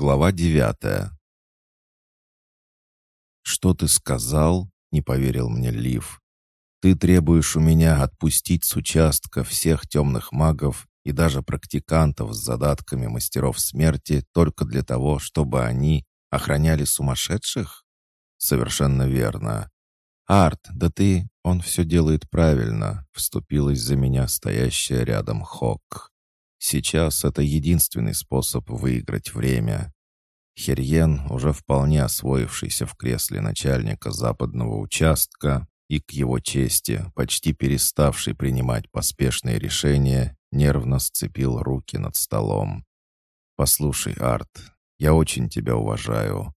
Глава девятая. «Что ты сказал?» — не поверил мне Лив. «Ты требуешь у меня отпустить с участка всех темных магов и даже практикантов с задатками мастеров смерти только для того, чтобы они охраняли сумасшедших?» «Совершенно верно. Арт, да ты, он все делает правильно», — вступилась за меня стоящая рядом Хок. Сейчас это единственный способ выиграть время. Херьен, уже вполне освоившийся в кресле начальника западного участка и, к его чести, почти переставший принимать поспешные решения, нервно сцепил руки над столом. «Послушай, Арт, я очень тебя уважаю.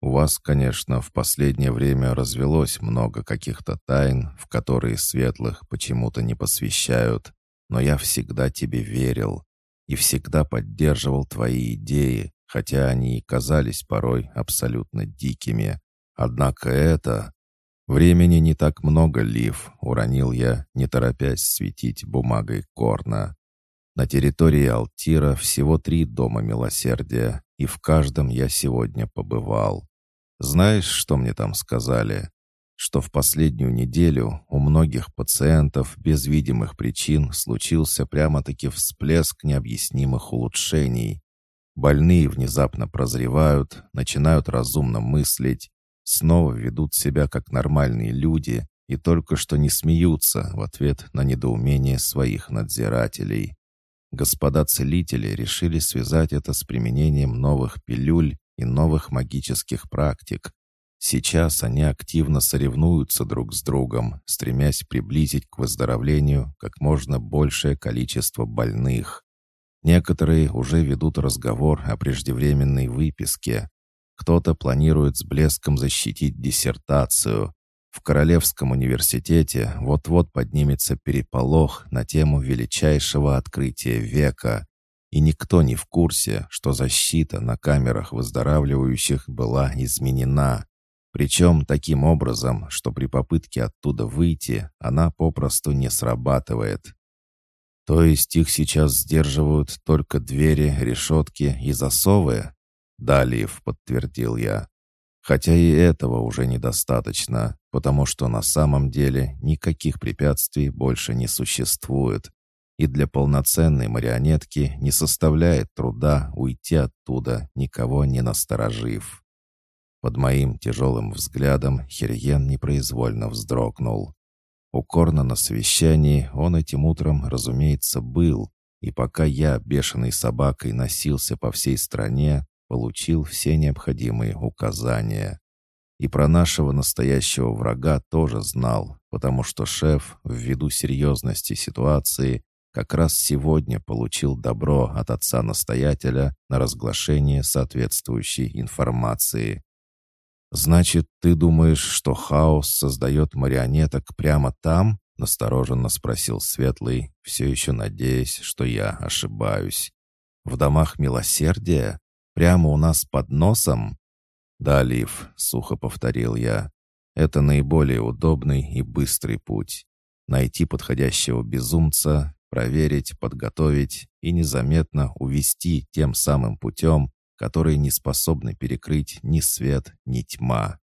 У вас, конечно, в последнее время развелось много каких-то тайн, в которые светлых почему-то не посвящают, но я всегда тебе верил и всегда поддерживал твои идеи, хотя они и казались порой абсолютно дикими. Однако это... Времени не так много, Лив, уронил я, не торопясь светить бумагой корна. На территории Алтира всего три дома милосердия, и в каждом я сегодня побывал. Знаешь, что мне там сказали? Что в последнюю неделю у многих пациентов без видимых причин случился прямо-таки всплеск необъяснимых улучшений. Больные внезапно прозревают, начинают разумно мыслить, снова ведут себя как нормальные люди и только что не смеются в ответ на недоумение своих надзирателей. Господа целители решили связать это с применением новых пилюль и новых магических практик, Сейчас они активно соревнуются друг с другом, стремясь приблизить к выздоровлению как можно большее количество больных. Некоторые уже ведут разговор о преждевременной выписке. Кто-то планирует с блеском защитить диссертацию. В Королевском университете вот-вот поднимется переполох на тему величайшего открытия века. И никто не в курсе, что защита на камерах выздоравливающих была изменена. Причем таким образом, что при попытке оттуда выйти, она попросту не срабатывает. То есть их сейчас сдерживают только двери, решетки и засовы? Да, Лив, подтвердил я. Хотя и этого уже недостаточно, потому что на самом деле никаких препятствий больше не существует. И для полноценной марионетки не составляет труда уйти оттуда, никого не насторожив. Под моим тяжелым взглядом Хирьен непроизвольно вздрогнул. У Корна на совещании он этим утром, разумеется, был, и пока я, бешеной собакой, носился по всей стране, получил все необходимые указания. И про нашего настоящего врага тоже знал, потому что шеф, ввиду серьезности ситуации, как раз сегодня получил добро от отца-настоятеля на разглашение соответствующей информации. «Значит, ты думаешь, что хаос создает марионеток прямо там?» — настороженно спросил Светлый, все еще надеясь, что я ошибаюсь. «В домах милосердия? Прямо у нас под носом?» «Да, Лив», — сухо повторил я, — «это наиболее удобный и быстрый путь. Найти подходящего безумца, проверить, подготовить и незаметно увести тем самым путем, которые не способны перекрыть ни свет, ни тьма.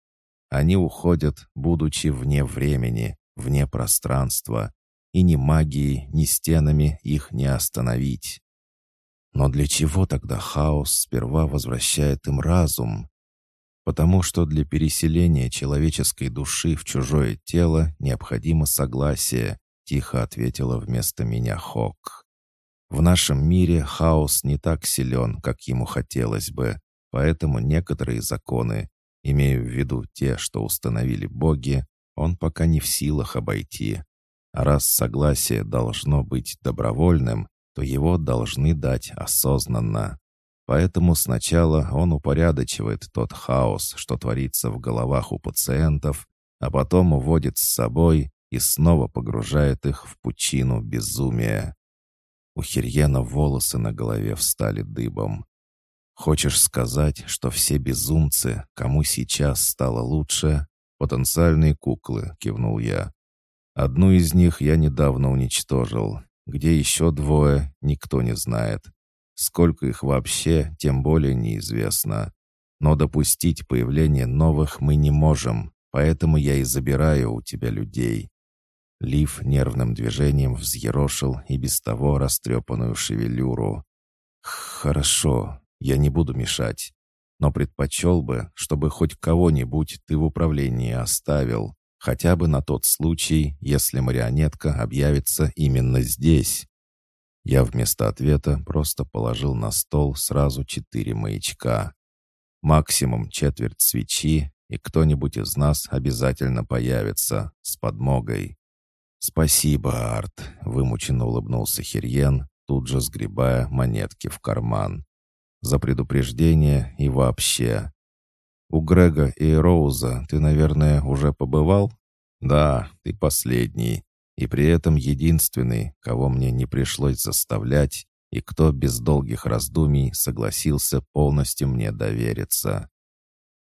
Они уходят, будучи вне времени, вне пространства, и ни магией, ни стенами их не остановить. Но для чего тогда хаос сперва возвращает им разум? Потому что для переселения человеческой души в чужое тело необходимо согласие, тихо ответила вместо меня Хок. В нашем мире хаос не так силен, как ему хотелось бы, поэтому некоторые законы, имею в виду те, что установили боги, он пока не в силах обойти. А раз согласие должно быть добровольным, то его должны дать осознанно. Поэтому сначала он упорядочивает тот хаос, что творится в головах у пациентов, а потом уводит с собой и снова погружает их в пучину безумия. У Хирьена волосы на голове встали дыбом. «Хочешь сказать, что все безумцы, кому сейчас стало лучше, потенциальные куклы?» — кивнул я. «Одну из них я недавно уничтожил. Где еще двое, никто не знает. Сколько их вообще, тем более неизвестно. Но допустить появление новых мы не можем, поэтому я и забираю у тебя людей». Лив нервным движением взъерошил и без того растрепанную шевелюру. «Хорошо, я не буду мешать, но предпочел бы, чтобы хоть кого-нибудь ты в управлении оставил, хотя бы на тот случай, если марионетка объявится именно здесь». Я вместо ответа просто положил на стол сразу четыре маячка. Максимум четверть свечи, и кто-нибудь из нас обязательно появится с подмогой. «Спасибо, Арт», — вымученно улыбнулся Хирьен, тут же сгребая монетки в карман. «За предупреждение и вообще. У Грега и Роуза ты, наверное, уже побывал?» «Да, ты последний и при этом единственный, кого мне не пришлось заставлять, и кто без долгих раздумий согласился полностью мне довериться.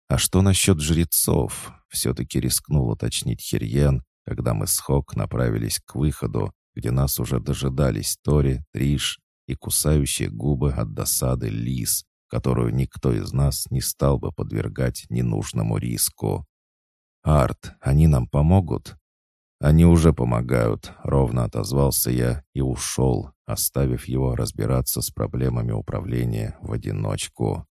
«А что насчет жрецов?» — все-таки рискнул уточнить Хирьен, когда мы с Хок направились к выходу, где нас уже дожидались Тори, Триш и кусающие губы от досады Лис, которую никто из нас не стал бы подвергать ненужному риску. «Арт, они нам помогут?» «Они уже помогают», — ровно отозвался я и ушел, оставив его разбираться с проблемами управления в одиночку.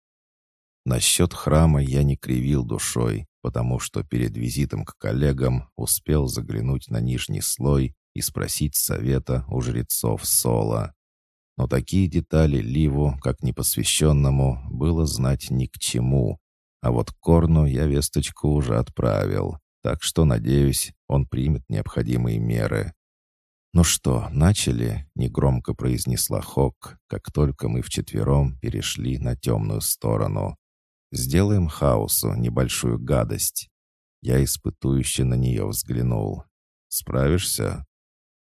Насчет храма я не кривил душой, потому что перед визитом к коллегам успел заглянуть на нижний слой и спросить совета у жрецов Сола. Но такие детали Ливу, как непосвященному, было знать ни к чему. А вот Корну я весточку уже отправил. Так что, надеюсь, он примет необходимые меры. «Ну что, начали?» — негромко произнесла Хок, как только мы вчетвером перешли на темную сторону. «Сделаем хаосу небольшую гадость». Я испытующе на нее взглянул. «Справишься?»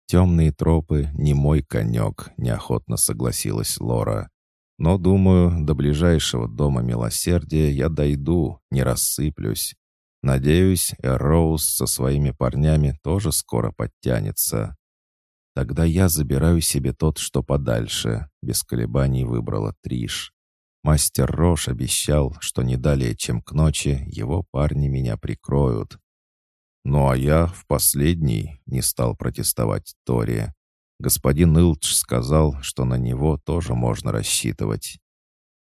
«Темные тропы — не мой конек», — неохотно согласилась Лора. «Но, думаю, до ближайшего дома милосердия я дойду, не рассыплюсь. Надеюсь, Роуз со своими парнями тоже скоро подтянется. Тогда я забираю себе тот, что подальше, без колебаний выбрала Триш. Мастер Рош обещал, что не далее, чем к ночи, его парни меня прикроют. Ну а я в последний не стал протестовать Тори. Господин Илдж сказал, что на него тоже можно рассчитывать.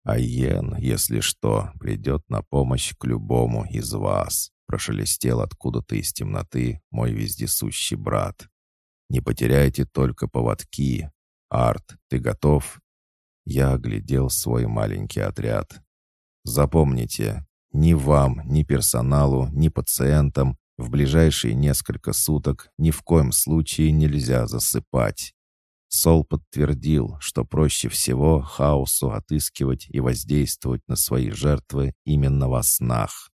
А Йен, если что, придет на помощь к любому из вас», — прошелестел откуда-то из темноты мой вездесущий брат. «Не потеряйте только поводки. Арт, ты готов?» Я оглядел свой маленький отряд. «Запомните, ни вам, ни персоналу, ни пациентам в ближайшие несколько суток ни в коем случае нельзя засыпать. Сол подтвердил, что проще всего хаосу отыскивать и воздействовать на свои жертвы именно во снах.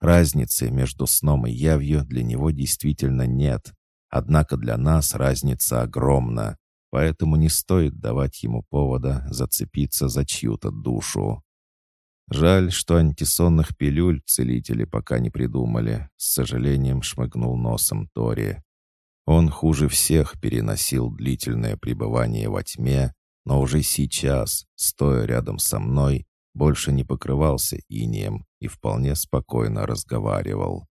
Разницы между сном и явью для него действительно нет, однако для нас разница огромна, поэтому не стоит давать ему повода зацепиться за чью-то душу. Жаль, что антисонных пилюль целители пока не придумали, с сожалением шмыгнул носом Тори. Он хуже всех переносил длительное пребывание во тьме, но уже сейчас, стоя рядом со мной, больше не покрывался инием и вполне спокойно разговаривал.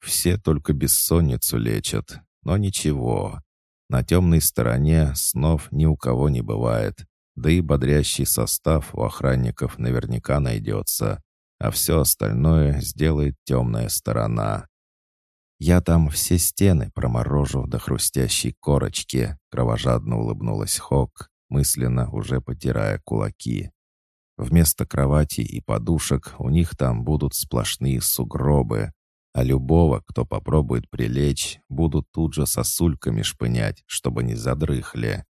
Все только бессонницу лечат, но ничего. На темной стороне снов ни у кого не бывает, да и бодрящий состав у охранников наверняка найдется, а все остальное сделает темная сторона. «Я там все стены проморожу до хрустящей корочки», — кровожадно улыбнулась Хок, мысленно уже потирая кулаки. «Вместо кровати и подушек у них там будут сплошные сугробы, а любого, кто попробует прилечь, будут тут же сосульками шпынять, чтобы не задрыхли».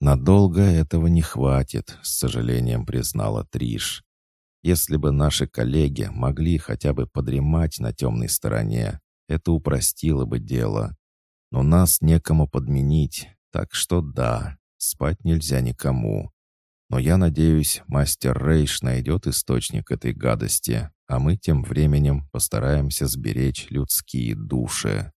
«Надолго этого не хватит», — с сожалением признала Триш. «Если бы наши коллеги могли хотя бы подремать на темной стороне, это упростило бы дело. Но нас некому подменить, так что да, спать нельзя никому. Но я надеюсь, мастер Рейш найдет источник этой гадости, а мы тем временем постараемся сберечь людские души.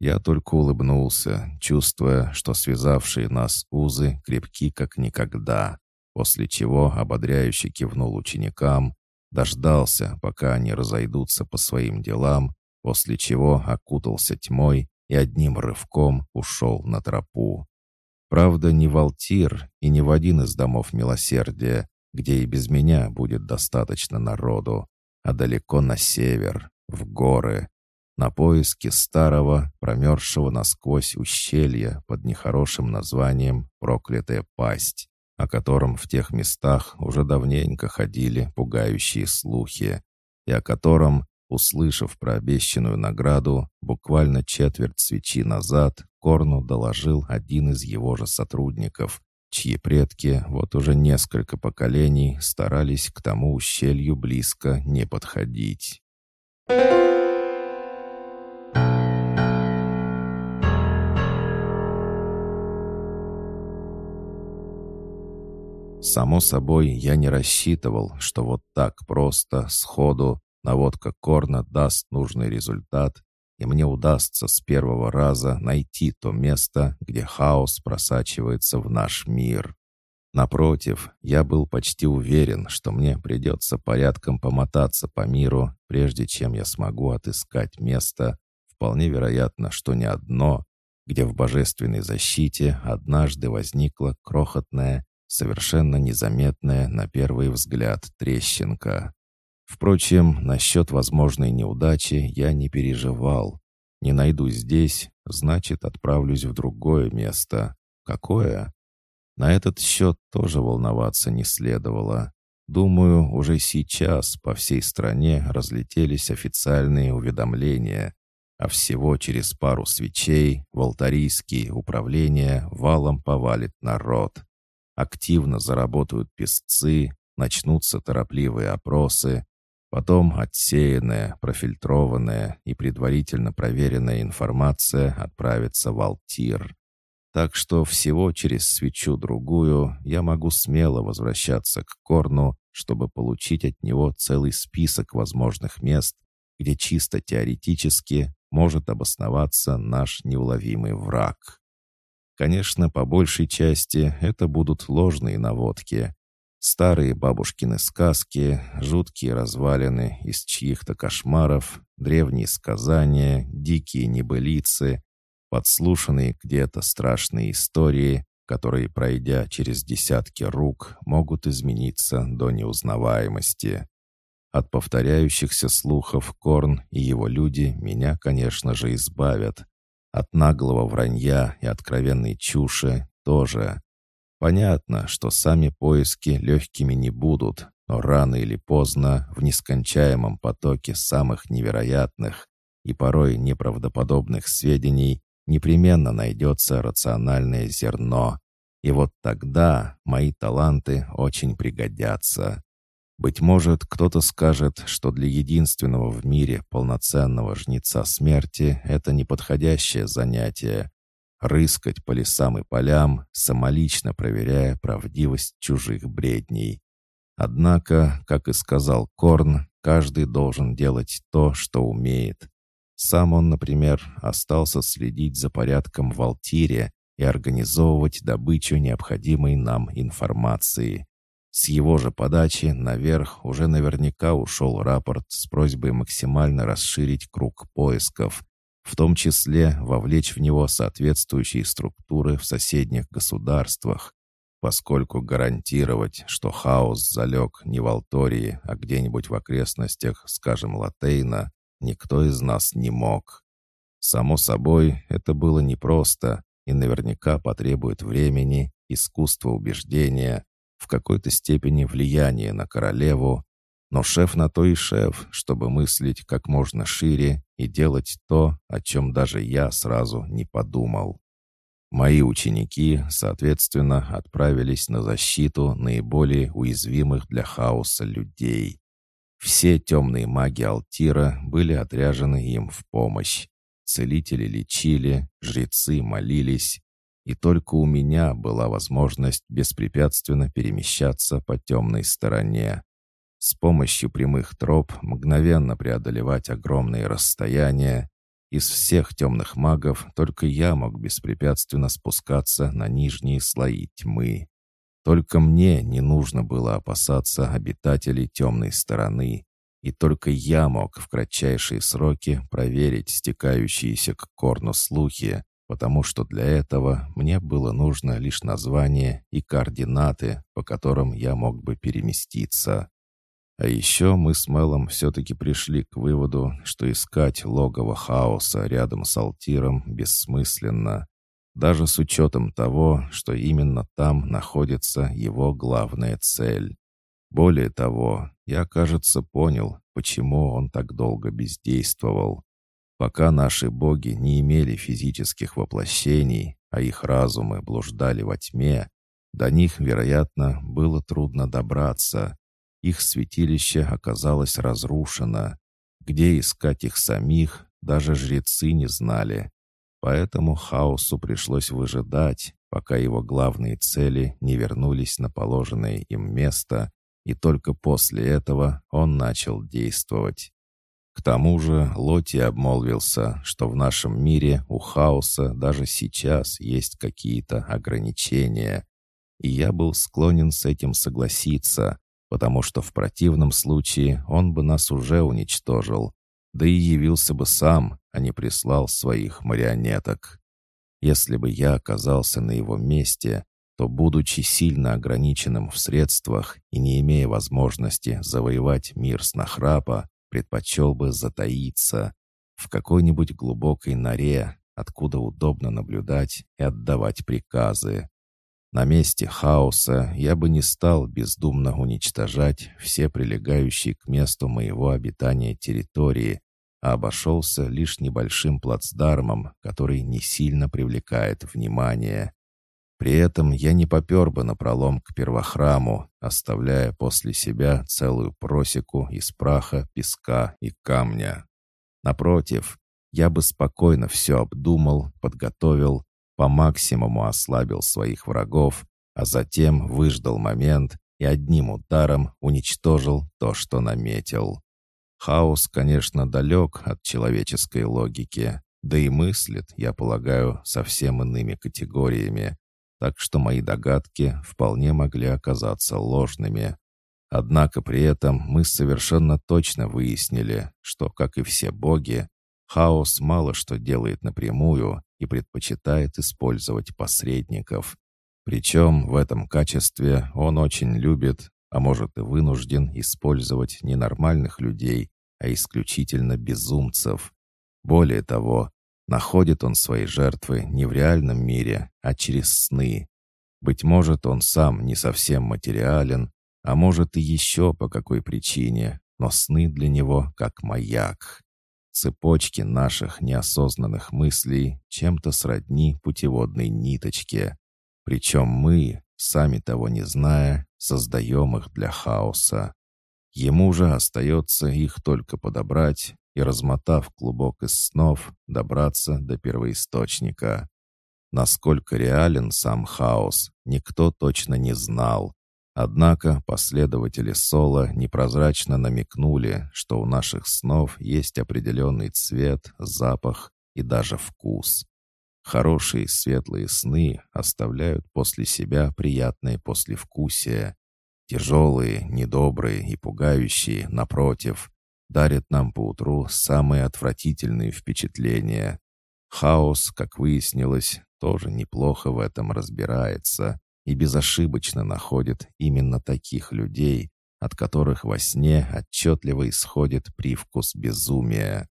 Я только улыбнулся, чувствуя, что связавшие нас узы крепки как никогда, после чего ободряюще кивнул ученикам, дождался, пока они разойдутся по своим делам, после чего окутался тьмой и одним рывком ушел на тропу. Правда, не в Алтир и не в один из домов милосердия, где и без меня будет достаточно народу, а далеко на север, в горы, на поиски старого, промерзшего насквозь ущелья под нехорошим названием «Проклятая пасть», о котором в тех местах уже давненько ходили пугающие слухи, и о котором, услышав про обещанную награду, буквально четверть свечи назад Корну доложил один из его же сотрудников, чьи предки вот уже несколько поколений старались к тому ущелью близко не подходить. Само собой, я не рассчитывал, что вот так просто, сходу, наводка Корна даст нужный результат, и мне удастся с первого раза найти то место, где хаос просачивается в наш мир. Напротив, я был почти уверен, что мне придется порядком помотаться по миру, прежде чем я смогу отыскать место, вполне вероятно, что не одно, где в божественной защите однажды возникла крохотная, совершенно незаметная на первый взгляд трещинка. Впрочем, насчет возможной неудачи я не переживал. Не найду здесь, значит, отправлюсь в другое место. Какое? На этот счет тоже волноваться не следовало. Думаю, уже сейчас по всей стране разлетелись официальные уведомления, а всего через пару свечей в алтарийские управления валом повалит народ. Активно заработают песцы, начнутся торопливые опросы, Потом отсеянная, профильтрованная и предварительно проверенная информация отправится в Алтир. Так что всего через свечу-другую я могу смело возвращаться к Корну, чтобы получить от него целый список возможных мест, где чисто теоретически может обосноваться наш неуловимый враг. Конечно, по большей части это будут ложные наводки, Старые бабушкины сказки, жуткие развалины из чьих-то кошмаров, древние сказания, дикие небылицы, подслушанные где-то страшные истории, которые, пройдя через десятки рук, могут измениться до неузнаваемости. От повторяющихся слухов Корн и его люди меня, конечно же, избавят. От наглого вранья и откровенной чуши тоже. Понятно, что сами поиски легкими не будут, но рано или поздно в нескончаемом потоке самых невероятных и порой неправдоподобных сведений непременно найдется рациональное зерно. И вот тогда мои таланты очень пригодятся. Быть может, кто-то скажет, что для единственного в мире полноценного жнеца смерти это неподходящее занятие, рыскать по лесам и полям, самолично проверяя правдивость чужих бредней. Однако, как и сказал Корн, каждый должен делать то, что умеет. Сам он, например, остался следить за порядком в Алтире и организовывать добычу необходимой нам информации. С его же подачи наверх уже наверняка ушел рапорт с просьбой максимально расширить круг поисков, в том числе вовлечь в него соответствующие структуры в соседних государствах, поскольку гарантировать, что хаос залег не в Алтории, а где-нибудь в окрестностях, скажем, Латейна, никто из нас не мог. Само собой, это было непросто и наверняка потребует времени, искусства убеждения, в какой-то степени влияния на королеву, но шеф на то и шеф, чтобы мыслить как можно шире и делать то, о чем даже я сразу не подумал. Мои ученики, соответственно, отправились на защиту наиболее уязвимых для хаоса людей. Все темные маги Алтира были отряжены им в помощь. Целители лечили, жрецы молились, и только у меня была возможность беспрепятственно перемещаться по темной стороне с помощью прямых троп мгновенно преодолевать огромные расстояния. Из всех темных магов только я мог беспрепятственно спускаться на нижние слои тьмы. Только мне не нужно было опасаться обитателей темной стороны, и только я мог в кратчайшие сроки проверить стекающиеся к корну слухи, потому что для этого мне было нужно лишь название и координаты, по которым я мог бы переместиться. А еще мы с Мелом все-таки пришли к выводу, что искать логово хаоса рядом с Алтиром бессмысленно, даже с учетом того, что именно там находится его главная цель. Более того, я, кажется, понял, почему он так долго бездействовал. Пока наши боги не имели физических воплощений, а их разумы блуждали во тьме, до них, вероятно, было трудно добраться, их святилище оказалось разрушено. Где искать их самих, даже жрецы не знали. Поэтому хаосу пришлось выжидать, пока его главные цели не вернулись на положенное им место, и только после этого он начал действовать. К тому же Лоти обмолвился, что в нашем мире у хаоса даже сейчас есть какие-то ограничения, и я был склонен с этим согласиться, потому что в противном случае он бы нас уже уничтожил, да и явился бы сам, а не прислал своих марионеток. Если бы я оказался на его месте, то, будучи сильно ограниченным в средствах и не имея возможности завоевать мир с нахрапа, предпочел бы затаиться в какой-нибудь глубокой норе, откуда удобно наблюдать и отдавать приказы. На месте хаоса я бы не стал бездумно уничтожать все прилегающие к месту моего обитания территории, а обошелся лишь небольшим плацдармом, который не сильно привлекает внимание. При этом я не попер бы напролом к первохраму, оставляя после себя целую просеку из праха, песка и камня. Напротив, я бы спокойно все обдумал, подготовил по максимуму ослабил своих врагов, а затем выждал момент и одним ударом уничтожил то, что наметил. Хаос, конечно, далек от человеческой логики, да и мыслит, я полагаю, совсем иными категориями, так что мои догадки вполне могли оказаться ложными. Однако при этом мы совершенно точно выяснили, что, как и все боги, хаос мало что делает напрямую, и предпочитает использовать посредников. Причем в этом качестве он очень любит, а может и вынужден использовать не нормальных людей, а исключительно безумцев. Более того, находит он свои жертвы не в реальном мире, а через сны. Быть может, он сам не совсем материален, а может и еще по какой причине, но сны для него как маяк. Цепочки наших неосознанных мыслей чем-то сродни путеводной ниточке. Причем мы, сами того не зная, создаем их для хаоса. Ему же остается их только подобрать и, размотав клубок из снов, добраться до первоисточника. Насколько реален сам хаос, никто точно не знал, Однако последователи Соло непрозрачно намекнули, что у наших снов есть определенный цвет, запах и даже вкус. Хорошие светлые сны оставляют после себя приятное послевкусие. Тяжелые, недобрые и пугающие, напротив, дарят нам поутру самые отвратительные впечатления. Хаос, как выяснилось, тоже неплохо в этом разбирается и безошибочно находит именно таких людей, от которых во сне отчетливо исходит привкус безумия.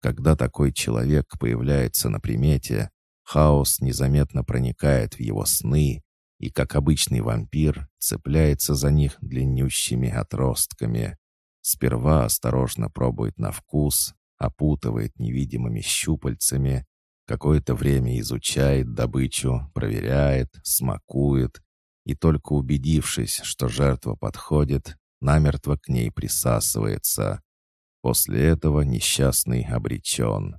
Когда такой человек появляется на примете, хаос незаметно проникает в его сны и, как обычный вампир, цепляется за них длиннющими отростками. Сперва осторожно пробует на вкус, опутывает невидимыми щупальцами, Какое-то время изучает добычу, проверяет, смакует, и только убедившись, что жертва подходит, намертво к ней присасывается. После этого несчастный обречен.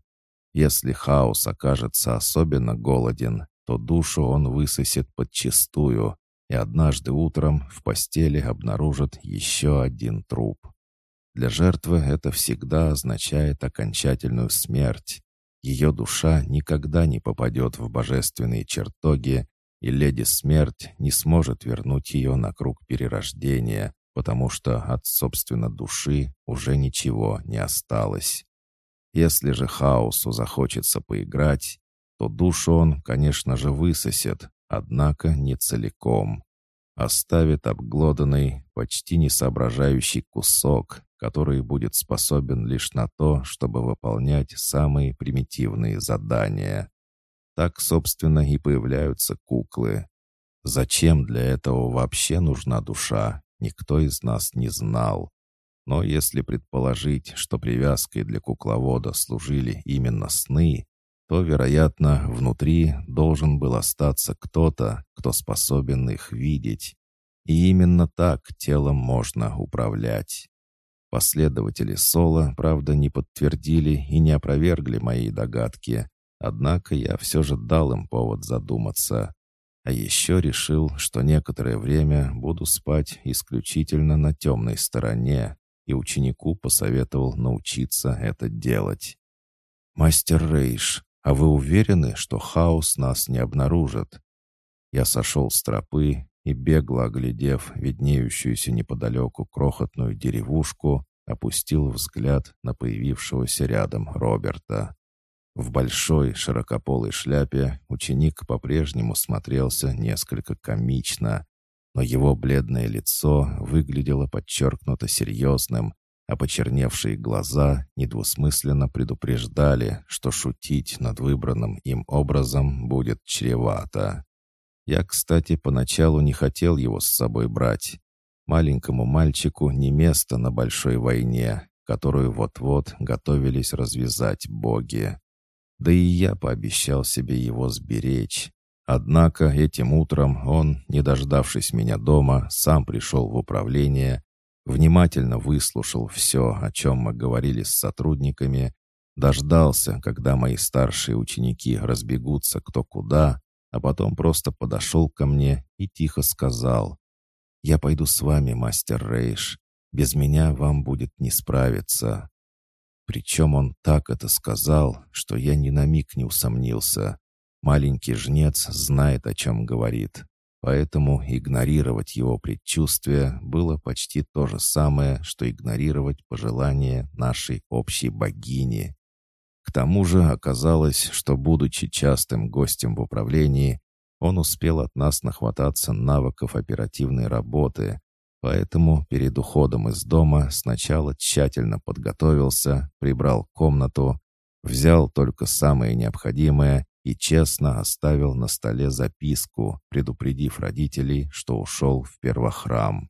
Если хаос окажется особенно голоден, то душу он высосет подчистую, и однажды утром в постели обнаружит еще один труп. Для жертвы это всегда означает окончательную смерть, ее душа никогда не попадет в божественные чертоги и леди Смерть не сможет вернуть ее на круг перерождения, потому что от, собственно, души уже ничего не осталось. Если же хаосу захочется поиграть, то душу он, конечно же, высосет, однако не целиком. Оставит обглоданный, почти не соображающий кусок, который будет способен лишь на то, чтобы выполнять самые примитивные задания. Так, собственно, и появляются куклы. Зачем для этого вообще нужна душа, никто из нас не знал. Но если предположить, что привязкой для кукловода служили именно сны, то, вероятно, внутри должен был остаться кто-то, кто способен их видеть. И именно так телом можно управлять. Последователи Соло, правда, не подтвердили и не опровергли мои догадки, однако я все же дал им повод задуматься. А еще решил, что некоторое время буду спать исключительно на темной стороне, и ученику посоветовал научиться это делать. «Мастер Рейш, а вы уверены, что хаос нас не обнаружит?» Я сошел с тропы и, бегло оглядев виднеющуюся неподалеку крохотную деревушку, опустил взгляд на появившегося рядом Роберта. В большой широкополой шляпе ученик по-прежнему смотрелся несколько комично, но его бледное лицо выглядело подчеркнуто серьезным, а почерневшие глаза недвусмысленно предупреждали, что шутить над выбранным им образом будет чревато. Я, кстати, поначалу не хотел его с собой брать. Маленькому мальчику не место на большой войне, которую вот-вот готовились развязать боги. Да и я пообещал себе его сберечь. Однако этим утром он, не дождавшись меня дома, сам пришел в управление, внимательно выслушал все, о чем мы говорили с сотрудниками, дождался, когда мои старшие ученики разбегутся кто куда, а потом просто подошел ко мне и тихо сказал, «Я пойду с вами, мастер Рейш. Без меня вам будет не справиться». Причем он так это сказал, что я ни на миг не усомнился. Маленький жнец знает, о чем говорит. Поэтому игнорировать его предчувствие было почти то же самое, что игнорировать пожелания нашей общей богини. К тому же оказалось, что, будучи частым гостем в управлении, он успел от нас нахвататься навыков оперативной работы, поэтому перед уходом из дома сначала тщательно подготовился, прибрал комнату, взял только самое необходимое и честно оставил на столе записку, предупредив родителей, что ушел в первохрам.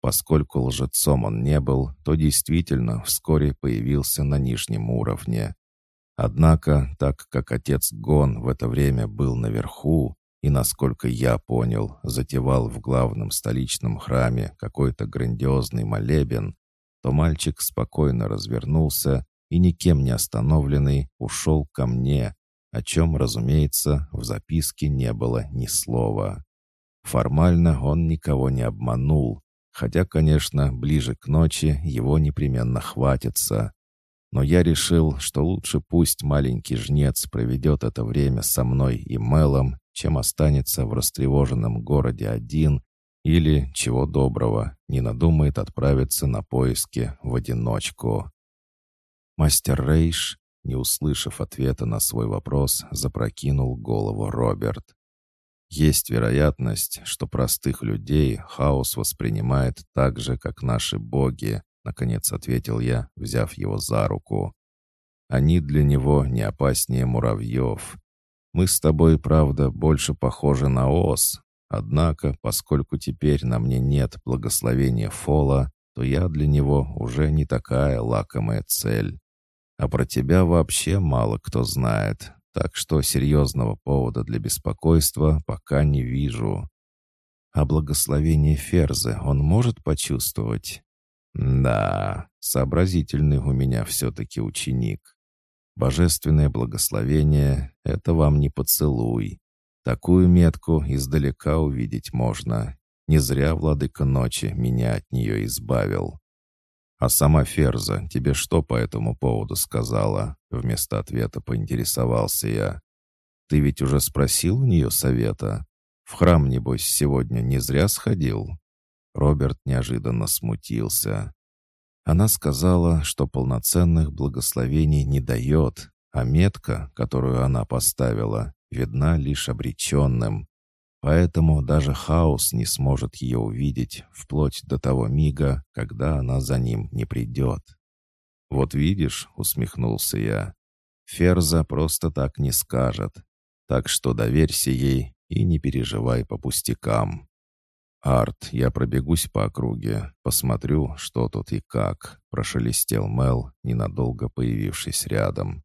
Поскольку лжецом он не был, то действительно вскоре появился на нижнем уровне. Однако, так как отец Гон в это время был наверху и, насколько я понял, затевал в главном столичном храме какой-то грандиозный молебен, то мальчик спокойно развернулся и, никем не остановленный, ушел ко мне, о чем, разумеется, в записке не было ни слова. Формально он никого не обманул, хотя, конечно, ближе к ночи его непременно хватится. Но я решил, что лучше пусть маленький жнец проведет это время со мной и Мелом, чем останется в растревоженном городе один или, чего доброго, не надумает отправиться на поиски в одиночку. Мастер Рейш, не услышав ответа на свой вопрос, запрокинул голову Роберт. Есть вероятность, что простых людей хаос воспринимает так же, как наши боги, наконец ответил я, взяв его за руку. Они для него не опаснее муравьев. Мы с тобой, правда, больше похожи на ос. Однако, поскольку теперь на мне нет благословения Фола, то я для него уже не такая лакомая цель. А про тебя вообще мало кто знает, так что серьезного повода для беспокойства пока не вижу. А благословение Ферзы он может почувствовать? Да, сообразительный у меня все-таки ученик. Божественное благословение — это вам не поцелуй. Такую метку издалека увидеть можно. Не зря владыка ночи меня от нее избавил. «А сама Ферза тебе что по этому поводу сказала?» Вместо ответа поинтересовался я. «Ты ведь уже спросил у нее совета?» В храм, небось, сегодня не зря сходил?» Роберт неожиданно смутился. Она сказала, что полноценных благословений не дает, а метка, которую она поставила, видна лишь обреченным. Поэтому даже хаос не сможет ее увидеть вплоть до того мига, когда она за ним не придет. «Вот видишь», — усмехнулся я, — «Ферза просто так не скажет. Так что доверься ей и не переживай по пустякам». «Арт, я пробегусь по округе, посмотрю, что тут и как», — прошелестел Мел, ненадолго появившись рядом.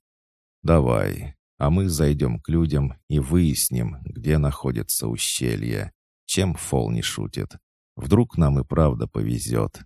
«Давай, а мы зайдем к людям и выясним, где находится ущелье. Чем Фол не шутит. Вдруг нам и правда повезет,